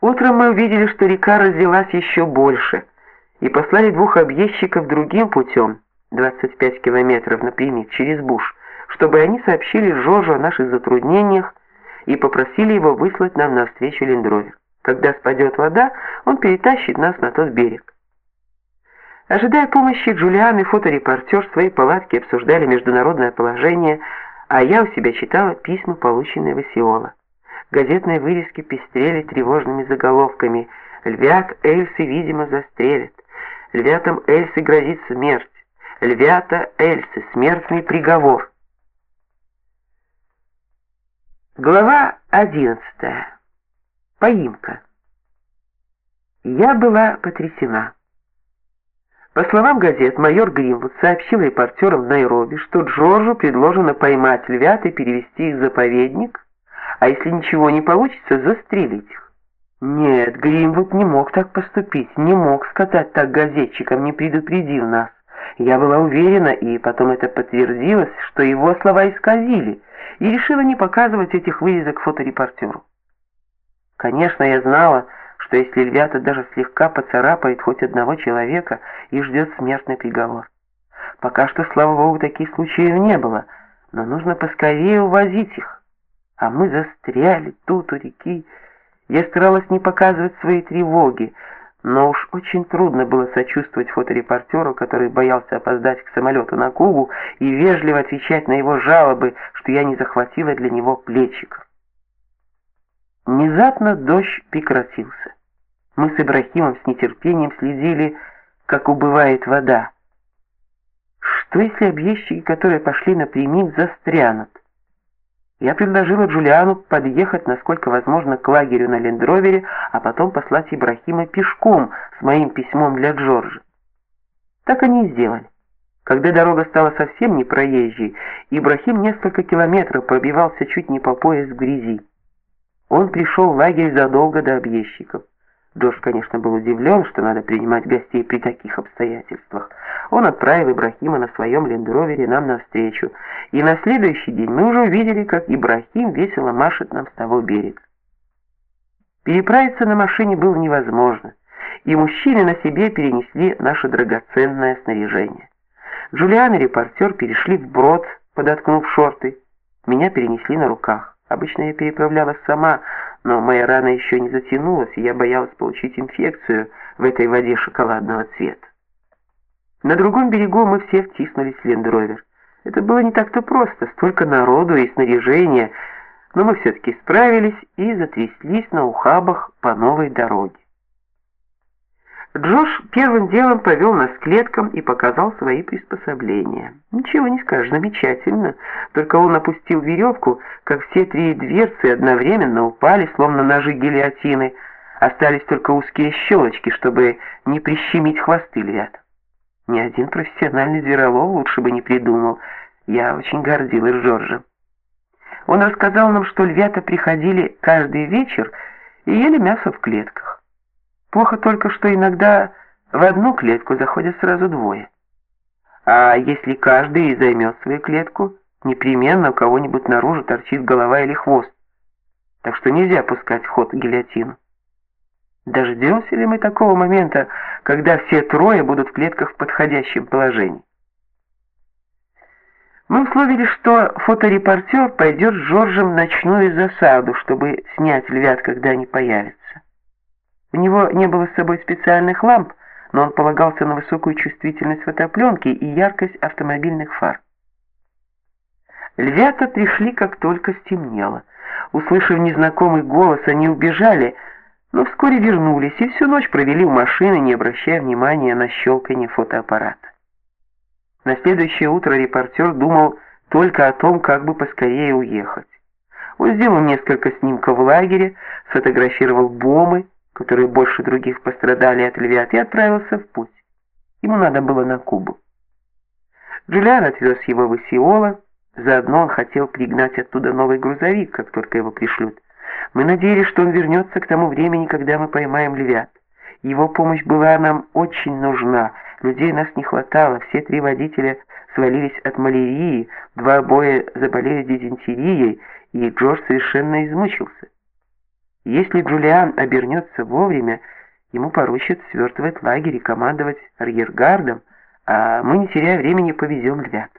Утром мы увидели, что река разлилась еще больше, и послали двух объездчиков другим путем, 25 километров напрямик, через буш, чтобы они сообщили Жоржу о наших затруднениях и попросили его выслать нам навстречу лендровер. Когда спадет вода, он перетащит нас на тот берег. Ожидая помощи, Джулиан и фоторепортер в своей палатке обсуждали международное положение, а я у себя читала письма, полученные в Исиола. Газетные вырезки пестрели тревожными заголовками «Львят Эльсы, видимо, застрелят», «Львятам Эльсы грозит смерть», «Львята Эльсы, смертный приговор». Глава одиннадцатая. Поимка. Я была потрясена. По словам газет, майор Гримвуд сообщил репортерам в Найроби, что Джорджу предложено поймать львят и перевести их в заповедник, а если ничего не получится, застрелить их. Нет, Гримвуд не мог так поступить, не мог сказать так газетчикам, не предупредив нас. Я была уверена, и потом это подтвердилось, что его слова исказили, и решила не показывать этих вырезок фоторепортеру. Конечно, я знала, что если львята даже слегка поцарапает хоть одного человека, их ждет смертный приговор. Пока что, слава богу, таких случаев не было, но нужно поскорее увозить их. А мы застряли тут у реки. Я старалась не показывать свои тревоги, но уж очень трудно было сочувствовать фоторепортеру, который боялся опоздать к самолету на Кубу и вежливо отвечать на его жалобы, что я не захватила для него плечиков. Внезапно дождь прекратился. Мы с Ибрахимом с нетерпением следили, как убывает вода. Что если объездчики, которые пошли напрямик, застрянут? Я предложила Джулиану подъехать, насколько возможно, к лагерю на лендровере, а потом послать Ибрахима пешком с моим письмом для Джорджа. Так они и сделали. Когда дорога стала совсем непроезжей, Ибрахим несколько километров пробивался чуть не по пояс в грязи. Он пришел в лагерь задолго до объездчиков. Дождь, конечно, был удивлен, что надо принимать гостей при таких обстоятельствах. Он отправил Ибрахима на своем лендровере нам навстречу, и на следующий день мы уже увидели, как Ибрахим весело машет нам с того берега. Переправиться на машине было невозможно, и мужчины на себе перенесли наше драгоценное снаряжение. Джулиан и репортер перешли в брод, подоткнув шорты. Меня перенесли на руках. Обычно я переправлялась сама, но моя рана еще не затянулась, и я боялась получить инфекцию в этой воде шоколадного цвета. На другом берегу мы все втиснулись в лендровер. Это было не так-то просто, столько народу и снаряжения, но мы все-таки справились и затряслись на ухабах по новой дороге. Джош первым делом повел нас к клеткам и показал свои приспособления. Ничего не скажешь, замечательно. Только он опустил веревку, как все три дверцы одновременно упали, словно ножи гильотины. Остались только узкие щелочки, чтобы не прищемить хвосты львят. Ни один профессиональный зверолов лучше бы не придумал. Я очень гордилась Джорджем. Он рассказал нам, что львята приходили каждый вечер и ели мясо в клетках. Плохо только, что иногда в одну клетку заходят сразу двое. А если каждый займет свою клетку, непременно у кого-нибудь наружу торчит голова или хвост. Так что нельзя пускать в ход гильотину. Дождемся ли мы такого момента, когда все трое будут в клетках в подходящем положении? Мы условили, что фоторепортер пойдет с Жоржем в ночную засаду, чтобы снять львят, когда они появятся. У него не было с собой специальных ламп, но он полагался на высокую чувствительность фотопленки и яркость автомобильных фар. Львята пришли, как только стемнело. Услышав незнакомый голос, они убежали, но вскоре вернулись и всю ночь провели у машины, не обращая внимания на щелканье фотоаппарата. На следующее утро репортер думал только о том, как бы поскорее уехать. Он сделал несколько снимков в лагере, сфотографировал бомбы, которые больше других пострадали от львят, и отправился в путь. Ему надо было на Кубу. Джулиан отвез его в Исиола, заодно он хотел пригнать оттуда новый грузовик, как только его пришлют. Мы надеялись, что он вернется к тому времени, когда мы поймаем львят. Его помощь была нам очень нужна, людей нас не хватало, все три водителя свалились от малярии, два боя заболели дизентерией, и Джордж совершенно измучился. Если Джулиан обернется вовремя, ему поручат свертывать лагерь и командовать арьергардом, а мы, не теряя времени, повезем львят.